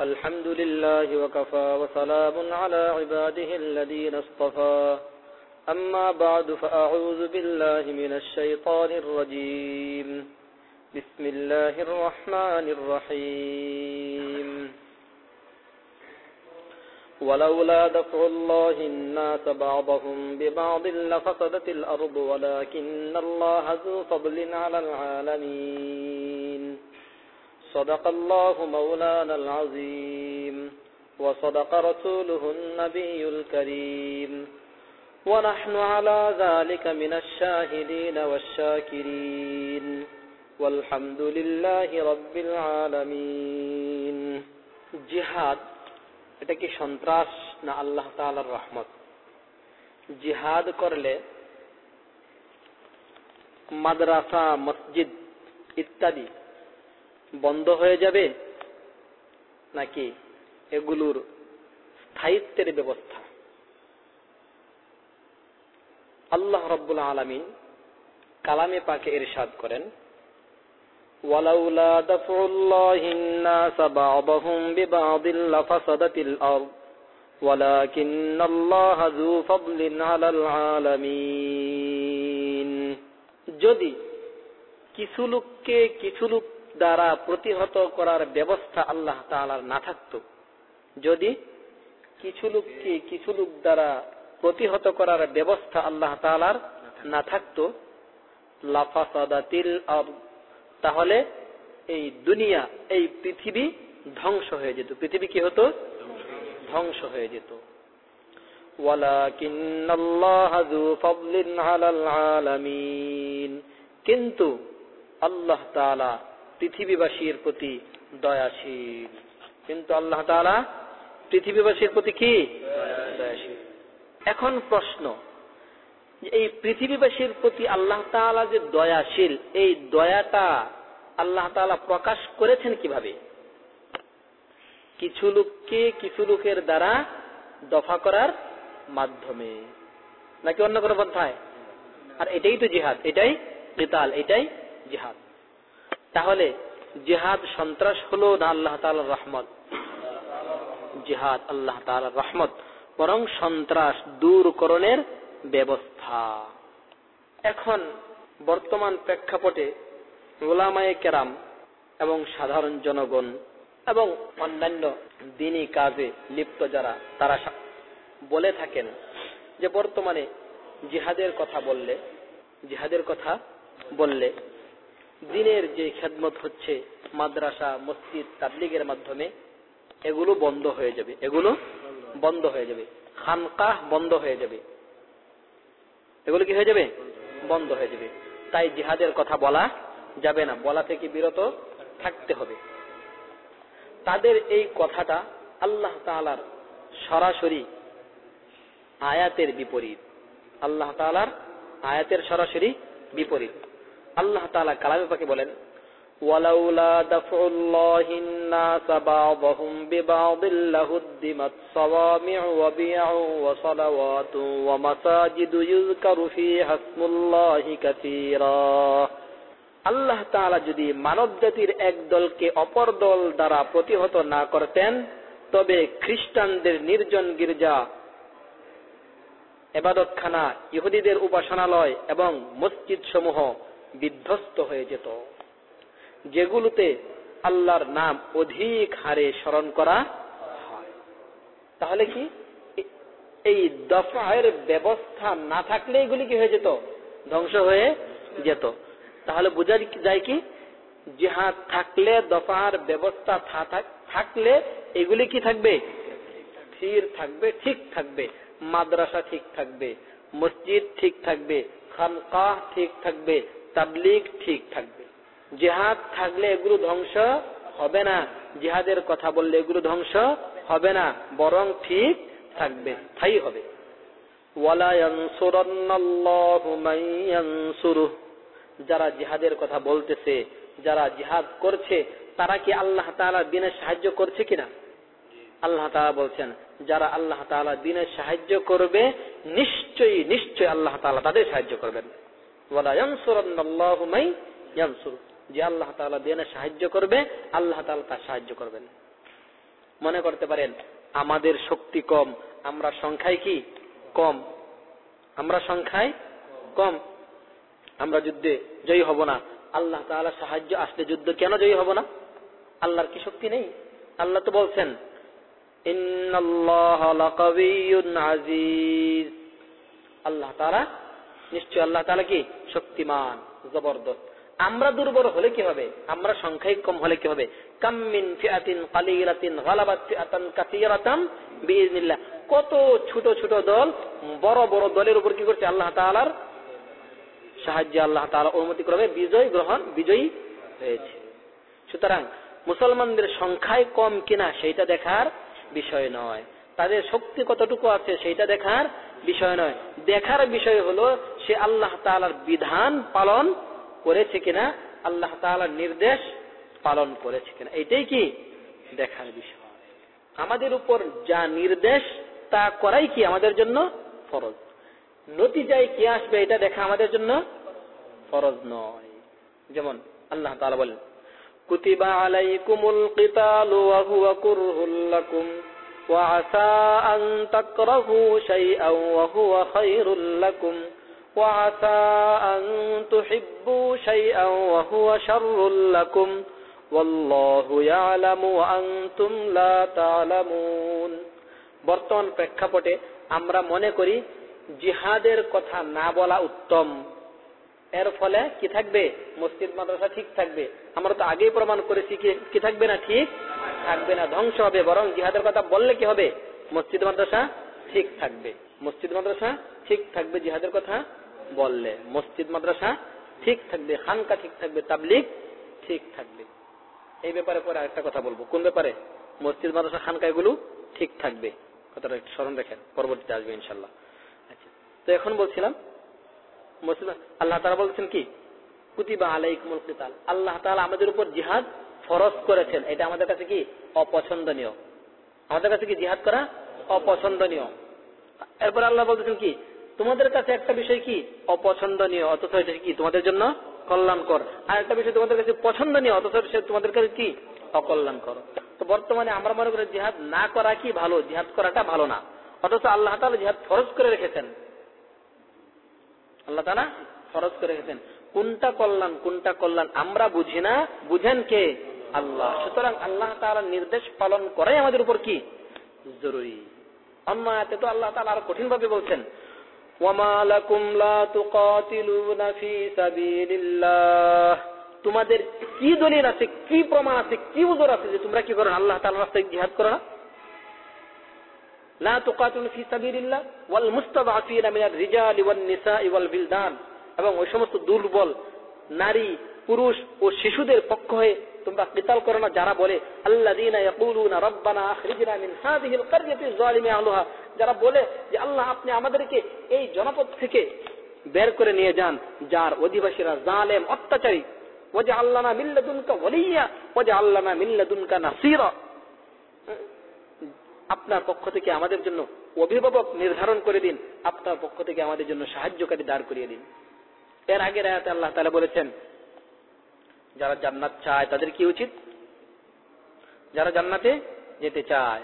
الحمد لله وكفى وسلام على عباده الذين اصطفى. أما بعد فأعوذ بالله من الشيطان الرجيم. بسم الله الرحمن الرحيم. ولولا دفع الله الناس بعضهم ببعض لفسدت الأرض ولكن الله ذو فضل على العالمين. صدق الله مولانا العظيم وصدق رسوله النبي الكريم ونحن على ذلك من الشاهدين والشاكرين والحمد لله رب العالمين جهاد এটা কি সন্ত্রাস না আল্লাহ তাআলার রহমত জিহাদ করলে মাদ্রাসা মসজিদ ইত্যাদি বন্ধ হয়ে যাবে নাকি এগুলোর স্থায়িত্বের ব্যবস্থা আল্লাহ রব্বুল আলমী কালামে পাকে ইরশাদ করেন ولولا دفع الله الناس بعضهم ببعض لفسدت الأرض ولكن الله ذو فضل على العالمين যদি কিছু লোককে কিছু লোক দ্বারা প্রতিহত করার ব্যবস্থা আল্লাহ তাআলার না থাকত। যদি কিছু লোককে কিছু লোক দ্বারা প্রতিহত করার ব্যবস্থা আল্লাহ তাআলার না থাকত, লাফাসাদাতিল তাহলে এই দুনিয়া, এই পৃথিবী ধ্বংস হয়ে যেত। পৃথিবী কি হতো? ধ্বংস হয়ে যেত। কিন্তু আল্লাহ পৃথিবীবাসীর প্রতি দয়াশীল। কিন্তু আল্লাহ তাআলা পৃথিবীবাসীর প্রতি কি? দয়াশীল। এখন প্রশ্ন এই পৃথিবীবাসীর প্রতি আল্লাহ তাআলা যে দয়াশীল, এই দয়াটা আল্লাহ তাআলা প্রকাশ করেছেন কীভাবে? কিছু লোককে কিছু লোকের দ্বারা দফা করার মাধ্যমে। নাকি অন্য কোনো পন্থায় আর এটাই তো জিহাদ, এটাই কেতাল, এটাই জিহাদ। তাহলে জিহাদ সন্ত্রাস হলো না আল্লাহ তাআলার রহমত? জিহাদ আল্লাহ তাআলার রহমত। বরং সন্ত্রাস দূরকরণের ব্যবস্থা। এখন বর্তমান প্রেক্ষাপটে ওলামায়ে কেরাম এবং সাধারণ জনগণ এবং অন্যান্য দিনী কাজে লিপ্ত যারা, তারা বলে থাকেন যে বর্তমানে জিহাদের কথা বললে, জিহাদের কথা বললে দিনের যে খেদমত হচ্ছে, মাদ্রাসা, মসজিদ, তাবলিগের মাধ্যমে, এগুলো বন্ধ হয়ে যাবে। এগুলো বন্ধ হয়ে যাবে। খানকাহ বন্ধ হয়ে যাবে। এগুলো কি হয়ে যাবে? বন্ধ হয়ে যাবে। তাই জিহাদের কথা বলা যাবে না। বলা থেকে বিরত থাকতে হবে। তাদের এই কথাটা আল্লাহ তালার সরাসরি আয়াতের বিপরীত। আল্লাহ তালার আয়াতের সরাসরি বিপরীত। আল্লাহ তালা কালামে পাকে বলেন, ওয়ালাউলা বিবা'দিল লাহুদ্দিমাত ওয়া বিয়া'উ ওয়া ওয়া মাসাজিদু ইসমুল্লাহি কাসীরা। আল্লাহ তাআলা যদি মানব জাতির এক দলকে অপর দল দ্বারা প্রতিহত না করতেন, তবে খ্রিস্টানদের নির্জন গির্জা, এবাদতখানা, ইহুদিদের উপাসনালয় এবং মসজিদ সমূহ বিধ্বস্ত হয়ে যেত। যেগুলোতে আল্লাহর নাম অধিক হারে স্মরণ করা হয়। তাহলে কি? এই দফায়ের ব্যবস্থা না থাকলে এগুলি কি হয়ে যেত? ধ্বংস হয়ে যেত। তাহলে বোঝা যায় কি? জিহাদ থাকলে দফার ব্যবস্থা থাকলে এগুলি কি থাকবে? স্থির থাকবে, ঠিক থাকবে। মাদ্রাসা ঠিক থাকবে, মসজিদ ঠিক থাকবে, খানকাহ ঠিক থাকবে তাবলিগ ঠিক থাকবে। জেহাদ থাকলে এগুলো ধ্বংস হবে না। জিহাদের কথা বললে এগুলো ধ্বংস হবে না, বরং ঠিক থাকবে স্থায়ী হবে। যারা জিহাদের কথা বলতেছে, যারা জিহাদ করছে, তারা কি আল্লাহ তালা দিনের সাহায্য করছে কিনা? আল্লাহ তালা বলছেন, যারা আল্লাহ তালা দিনের সাহায্য করবে, নিশ্চয়ই নিশ্চয়ই আল্লাহ তালা তাদের সাহায্য করবেন। যে আল্লাহ তালা সাহায্য করবে, আল্লাহ তালা তার সাহায্য করবেন। মনে করতে পারেন, আমাদের শক্তি কম, আমরা সংখ্যায় কি? কম। আমরা সংখ্যায় কম। আমরা যুদ্ধে জয়ী হব না। আল্লাহ তাআলা সাহায্য আসলে যুদ্ধ কেন জয়ী হব না? আল্লাহর কি শক্তি নেই? আল্লাহ তো বলছেন আল্লাহ তাআলা নিশ্চয় আল্লাহ তাআলা কি? শক্তিমান, জবরদস্ত। আমরা দুর্বল হলে কি হবে? আমরা সংখ্যায় কম হলে কি হবে? কাম্মিন ফিআতিন কালিলাতিন গালাবাত ফিআতান কাসীরাতাম বিইজনিল্লাহ কত ছোট ছোট দল, বড় বড় দলের উপর কি করছে আল্লাহ তাআলার সাহায্যে আল্লাহ তাআলা অনুমতি ক্রমে বিজয় গ্রহণ, বিজয়ী হয়েছে। সুতরাং মুসলমানদের সংখ্যায় কম কিনা, সেইটা দেখার বিষয় নয়। তাদের শক্তি কতটুকু আছে, সেইটা দেখার বিষয় নয়। দেখার বিষয় হলো, সে আল্লাহ তালার বিধান পালন করেছে কিনা, আল্লাহ তালার নির্দেশ পালন করেছে কিনা। এটাই কি? দেখার বিষয়। আমাদের উপর যা নির্দেশ, তা করাই কি আমাদের জন্য ফরজ? নতিজায় কি আসবে এটা দেখা আমাদের জন্য ফরজ নয়। যেমন আল্লাহ তালা বলেন, কুতিবা আলাইকুমুল কিতালু ওয়া হুয়া وعسى أن تكرهوا شيئا وهو خير لكم وعسى أن تحبوا شيئا وهو شر لكم والله يعلم وأنتم لا تعلمون বর্তমান প্রেক্ষাপটে আমরা মনে করি জিহাদের কথা না বলা উত্তম এর ফলে কি থাকবে মসজিদ মাদ্রাসা ঠিক থাকবে আমরা তো আগেই প্রমাণ করেছি কি থাকবে না ঠিক থাকবে না, ধ্বংস হবে, বরং জিহাদের কথা বললে কি হবে? মসজিদ মাদ্রাসা ঠিক থাকবে। মসজিদ মাদ্রাসা ঠিক থাকবে, জিহাদের কথা বললে। মসজিদ মাদ্রাসা ঠিক থাকবে, খানকা ঠিক থাকবে তাবলিক ঠিক থাকবে। এই ব্যাপারে পরে আরেকটা কথা বলব। কোন ব্যাপারে? মসজিদ মাদ্রাসা খানকা এগুলো ঠিক থাকবে। কথাটা একটু স্মরণ রাখেন, পরবর্তীতে আসবে ইনশাল্লাহ আচ্ছা তো এখন বলছিলাম মুসলিম আল্লাহ তারা বলছেন কি? কুতিবা আলাইকুমুল কিতাল। আল্লাহ তাআলা আমাদের উপর জিহাদ ফরজ করেছেন। এটা আমাদের কাছে কি? অপছন্দনীয়। আমাদের কাছে কি জিহাদ করা? অপছন্দনীয়। এরপর আল্লাহ বলতেছেন কি? তোমাদের কাছে একটা বিষয় কি? অপছন্দনীয়। অথচ এটা কি তোমাদের জন্য? কল্যাণকর। আর একটা বিষয় তোমাদের কাছে পছন্দনীয়। অথচ তোমাদের কাছে কি? অকল্যাণকর। তো বর্তমানে আমরা মনে করি জিহাদ না করা কি ভালো? জিহাদ করাটা ভালো না। অথচ আল্লাহ তাআলা জিহাদ ফরজ করে রেখেছেন। আল্লাহ তালা ফরজ করে রেখেছেন। কোনটা কল্যাণ কোনটা কল্যাণ? আমরা বুঝি না। বুঝেন কে? আল্লাহ। সুতরাং আল্লাহ তার নির্দেশ পালন করাই আমাদের উপর কি? জরুরি। অন্য আয়াতে তো আল্লাহ তালা আরও কঠিন ভাবে বলছেন তোমাদের কি দলিল আছে, কি প্রমাণ আছে, কি উজোর আছে যে তোমরা কি করো? আল্লাহ তালা রাস্তায় জিহাদ করো না? এবং ওই সমস্ত দুর্বল নারী, পুরুষ ও শিশুদের পক্ষ হয়ে তোমরা কিতাল করো না, যারা বলে আহলুহা যারা বলে যে, আল্লাহ আপনি আমাদেরকে এই জনপদ থেকে বের করে নিয়ে যান, যার অধিবাসীরা জালেম, অত্যাচারী। ওয়াজা আল্লানা মিল্লাদুনকা ওয়ালিয়া ওয়াজা আল্লানা মিল্লাদুনকা নাসীরা। আপনার পক্ষ থেকে আমাদের জন্য অভিভাবক নির্ধারণ করে দিন, আপনার পক্ষ থেকে আমাদের জন্য সাহায্যকারী দাঁড় করিয়ে দিন। এর আগের আয়াতে আল্লাহ তালা বলেছেন যারা জান্নাত চায় তাদের কি উচিত যারা জান্নাতে যেতে চায়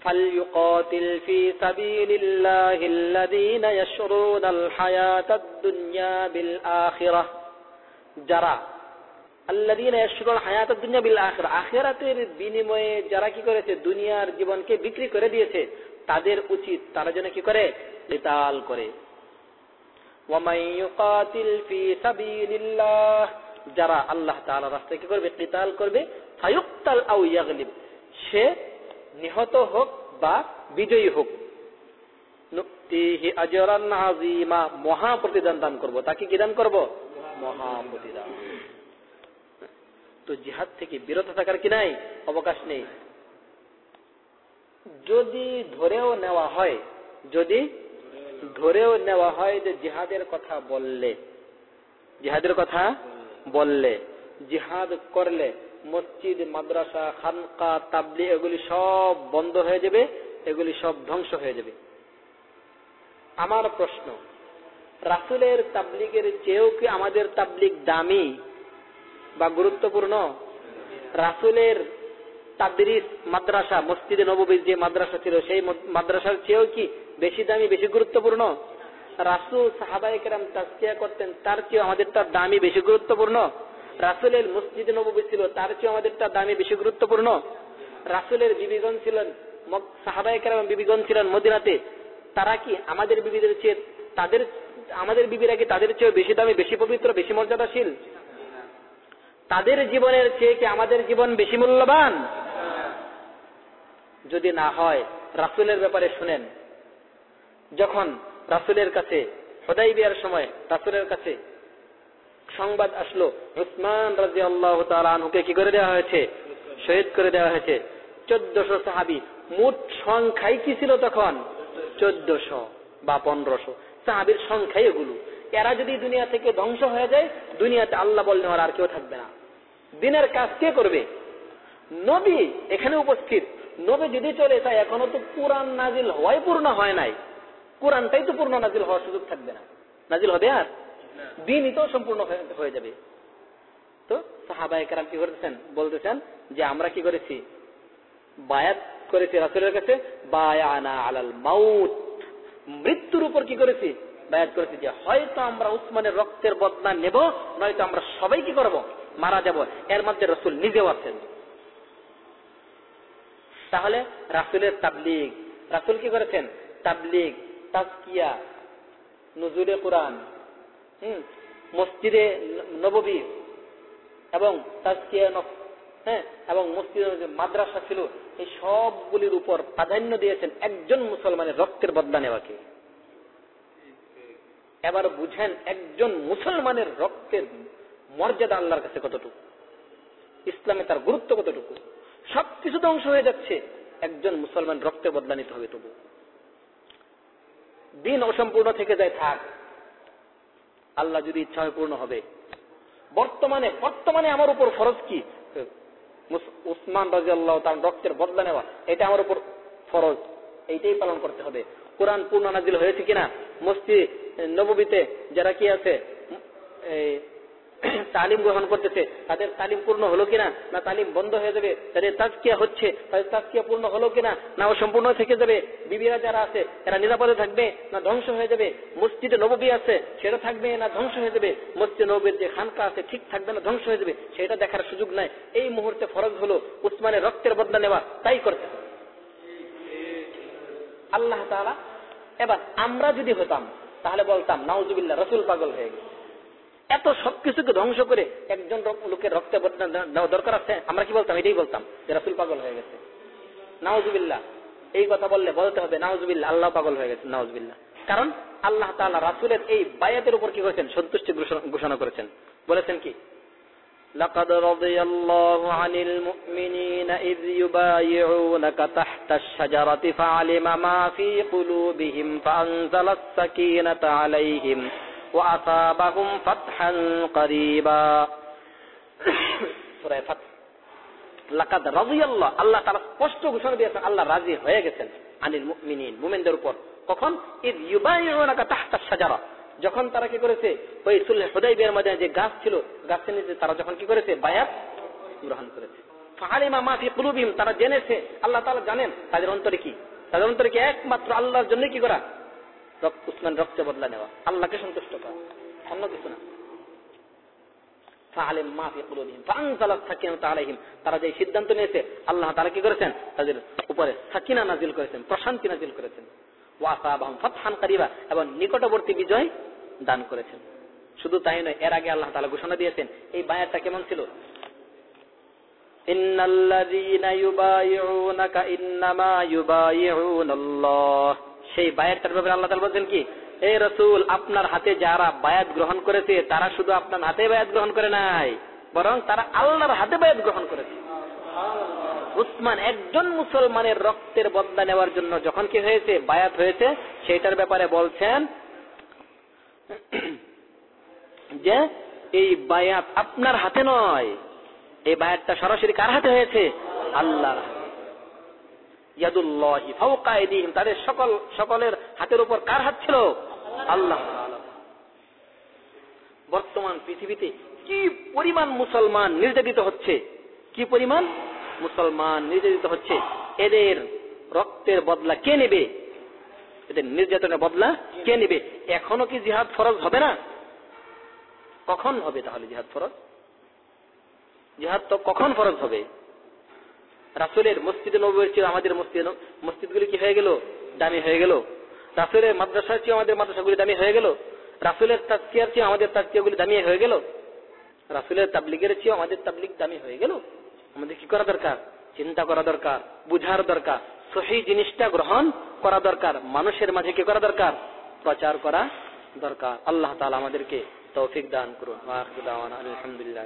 فليقاتل في سبيل الله الذين يشرون الحياة الدنيا بالآخرة যারা আল্লাদিন হায়াত দুনিয়া বিল আখির আখিরাতের বিনিময়ে যারা কি করেছে দুনিয়ার জীবনকে বিক্রি করে দিয়েছে তাদের উচিত তারা যেন কি করে কিতাল করে যারা আল্লাহ তাআলা রাস্তায় কি করবে? কিতাল করবে। ফায়ুক্তাল আউ ইয়াগলিব। সে নিহত হোক বা বিজয়ী হোক। মহা প্রতিদান দান তাকে কি দান মহা প্রতিদান তো জিহাদ থেকে বিরত থাকার কি নাই? অবকাশ নেই। যদি ধরেও নেওয়া হয়, যদি ধরেও নেওয়া হয় যে জিহাদের কথা বললে। জিহাদের কথা বললে, জিহাদ করলে, মসজিদ, মাদ্রাসা, খানকা তাবলি এগুলি সব বন্ধ হয়ে যাবে, এগুলি সব ধ্বংস হয়ে যাবে। আমার প্রশ্ন, রাসুলের তাবলিগের চেয়েও কি আমাদের তাবলিগ দামি বা গুরুত্বপূর্ণ? রাসুলের তাদরিস, মাদ্রাসা, মসজিদে নববীর যে মাদ্রাসা ছিল, সেই মাদ্রাসার চেয়েও কি বেশি দামি, বেশি গুরুত্বপূর্ণ? রাসুল সাহাবাইকেরাম তাস্কিয়া করতেন, তার চেয়েও আমাদেরটা দামি বেশি গুরুত্বপূর্ণ। রাসুলের মসজিদে নববী ছিল, তার চেয়েও আমাদেরটা দামি বেশি গুরুত্বপূর্ণ। রাসুলের বিবিগণ ছিলেন সাহাবাইকেরাম বিবিগণ ছিলেন মদিনাতে। তারা কি আমাদের বিবিদের চেয়ে তাদের, আমাদের বিবিরা কি তাদের চেয়ে বেশি দামি, বেশি পবিত্র, বেশি মর্যাদাশীল? তাদের জীবনের চেয়ে কি আমাদের জীবন বেশি মূল্যবান? যদি না হয়, রাসুলের ব্যাপারে শুনেন। যখন রাসুলের কাছে হদাই বিয়ার সময় রাসুলের কাছে সংবাদ আসলো। উসমান রাজি আল্লাহ তালুকে কি করে দেওয়া হয়েছে? শহীদ করে দেওয়া হয়েছে। চোদ্দশো সাহাবি, মোট সংখ্যাই কি ছিল তখন? চোদ্দশো বা পনেরোশো সাহাবির সংখ্যাই এগুলো। এরা যদি দুনিয়া থেকে ধ্বংস হয়ে যায়, দুনিয়াতে আল্লাহ বল নেওয়ার আর কেউ থাকবে না। দিনের কাজ কে করবে? নবী এখানে উপস্থিত। নবী যদি চলে যায়, এখনও তো কোরআন নাজিল হওয়াই পূর্ণ হয় নাই। কোরআনটাই তো পূর্ণ নাজিল হওয়ার সুযোগ থাকবে না। নাজিল হবে আর? দিনই তো সম্পূর্ণ হয়ে যাবে। তো সাহাবাই কারাম কি করতেছেন বলতেছেন যে আমরা কি করেছি? বায়াত করেছি রাসুলের কাছে বায়ানা আলাল মাউত। মৃত্যুর উপর কি করেছি? বায়াত করেছি যে হয়তো আমরা উসমানের রক্তের বদলা নেব নয়তো আমরা সবাই কি করব? মারা যাব। এর মধ্যে রসুল নিজেও আছেন। তাহলে রাসুলের তাবলিগ। রাসুল কি করেছেন? তাবলিগ তাজকিয়া নজুরে কোরআন, হম, মসজিদে নববী এবং তাজকিয়া হ্যাঁ এবং মসজিদে মাদ্রাসা ছিল, এই সবগুলির উপর প্রাধান্য দিয়েছেন একজন মুসলমানের রক্তের বদলা নেওয়াকে। এবার বুঝেন একজন মুসলমানের রক্তের মর্যাদা আল্লাহর কাছে কতটুকু? ইসলামে তার গুরুত্ব কতটুকু? সবকিছু ধ্বংস হয়ে যাচ্ছে, একজন মুসলমান রক্তে বদলা নিতে হবে তবু। দিন অসম্পূর্ণ থেকে যায়, থাক। আল্লাহ যদি ইচ্ছা হয় পূর্ণ হবে। বর্তমানে বর্তমানে আমার উপর ফরজ কি? উসমান রাজি আল্লাহ তার রক্তের বদলা নেওয়া, এটা আমার উপর ফরজ। এইটাই পালন করতে হবে। কোরআন পূর্ণ নাজিল হয়েছে কিনা? মসজিদ নবীতে যারা কি আছে? তালিম গ্রহণ করতেছে। তাদের তালিম পূর্ণ হলো কিনা? না তালিম বন্ধ হয়ে যাবে? তাদের তাজকিয়া হচ্ছে? তাদের তাজকিয়া পূর্ণ হলো কিনা? না ও সম্পূর্ণ থেকে যাবে? বিবিরা যারা আছে, এরা নিরাপদে থাকবে? না ধ্বংস হয়ে যাবে? মসজিদে নবী আছে, সেটা থাকবে না ধ্বংস হয়ে যাবে? মসজিদে নবীর যে খানকা আছে, ঠিক থাকবে না, ধ্বংস হয়ে যাবে? সেটা দেখার সুযোগ নাই। এই মুহূর্তে ফরজ হলো উসমানের রক্তের বদলা নেওয়া। তাই করতে আল্লাহ তালা এবার আমরা যদি হতাম, তাহলে বলতাম, নাউজুবিল্লাহ, রসুল পাগল হয়ে গেছে। এত সবকিছুকে ধ্বংস করে একজন লোকের রক্তে দেওয়া দরকার আছে আমরা কি বলতাম এটাই বলতাম যে রাসুল পাগল হয়ে গেছে নাওজুবিল্লাহ এই কথা বললে বলতে হবে নাওজুবিল্লাহ আল্লাহ পাগল হয়ে গেছে নাওজুবিল্লাহ কারণ আল্লাহ তাআলা রাসুলের এই বায়াতের উপর কি করেছেন সন্তুষ্টি ঘোষণা করেছেন বলেছেন কি لقد رضي الله عن المؤمنين إذ يبايعونك تحت الشجرة فعلم ما في قلوبهم فأنزل السكينة عليهم وأصابهم فتحا قريبا سورة فتح লাকাদ রাজিয়াল্লাহ আল্লাহ তারা স্পষ্ট ঘোষণা দিয়েছেন আল্লাহ রাজি হয়ে গেছেন আনিল মুমিনিন মুমিনদের উপর কখন ইদ ইউবাইউনাকা তাহতা শাজারা যখন তারা কি করেছে ওই সুলহ হুদাইবিয়ার মধ্যে যে গাছ ছিল গাছের নিচে তারা যখন কি করেছে বায়াত গ্রহণ করেছে ফালিমা মা ফি কুলুবিহিম তারা জেনেছে আল্লাহ তাআলা জানেন তাদের অন্তরে কি তাদের অন্তরে কি একমাত্র আল্লাহর জন্য কি করা উসমান রক্তে বদলা নেওয়া। আল্লাহকে সন্তুষ্ট করা। অন্য কিছু না। তারা যে সিদ্ধান্ত নিয়েছে, আল্লাহ তারা কি করেছেন? তাদের উপরে সাকিনা নাজিল করেছেন, প্রশান্তি নাজিল করেছেন। ফাতহান কারিবা। এবং নিকটবর্তী বিজয় দান করেছেন। শুধু তাই নয়, এর আগে আল্লাহ তালা ঘোষণা দিয়েছেন, এই বায়াতটা কেমন ছিল? সেই বায়াতটার ব্যাপারে আল্লাহ তালা বলছেন কি এই রসুল, আপনার হাতে যারা বায়াত গ্রহণ করেছে, তারা শুধু আপনার হাতে বায়াত গ্রহণ করে নাই, বরং তারা আল্লাহর হাতে বায়াত গ্রহণ করেছে। উসমান একজন মুসলমানের রক্তের বদলা নেওয়ার জন্য যখন কি হয়েছে, বায়াত হয়েছে সেটার ব্যাপারে বলছেন যে, এই বায়াত আপনার হাতে নয়, এই বায়াতটা সরাসরি কার হাতে হয়েছে? আল্লাহর তাদের সকল, সকলের হাতের উপর কার হাত ছিল? আল্লাহ বর্তমান পৃথিবীতে কি পরিমাণ মুসলমান নির্যাতিত হচ্ছে? কি পরিমাণ মুসলমান নির্যাতিত হচ্ছে? এদের রক্তের বদলা কে নেবে? এদের নির্যাতনের বদলা কে নেবে? এখনও কি জিহাদ ফরজ হবে না? কখন হবে তাহলে জিহাদ ফরজ? জিহাদ তো কখন ফরজ হবে? রাসুলের মসজিদে নবীর চেয়ে আমাদের মসজিদ। মসজিদগুলি কি হয়ে গেল? দামি হয়ে গেল। রাসুলের মাদ্রাসার চেয়ে আমাদের মাদ্রাসাগুলি দামি হয়ে গেল। রাসুলের তাজকিয়ার চেয়ে আমাদের তাজকিয়াগুলি দামি হয়ে গেল। রাসুলের তাবলিগের চেয়ে আমাদের তাবলিগ দামি হয়ে গেল। আমাদের কি করা দরকার? চিন্তা করা দরকার, বুঝার দরকার, সহি জিনিসটা গ্রহণ করা দরকার, মানুষের মাঝে কি করা দরকার? প্রচার করা দরকার। আল্লাহ তালা আমাদেরকে তৌফিক দান করুন। আলহামদুলিল্লাহ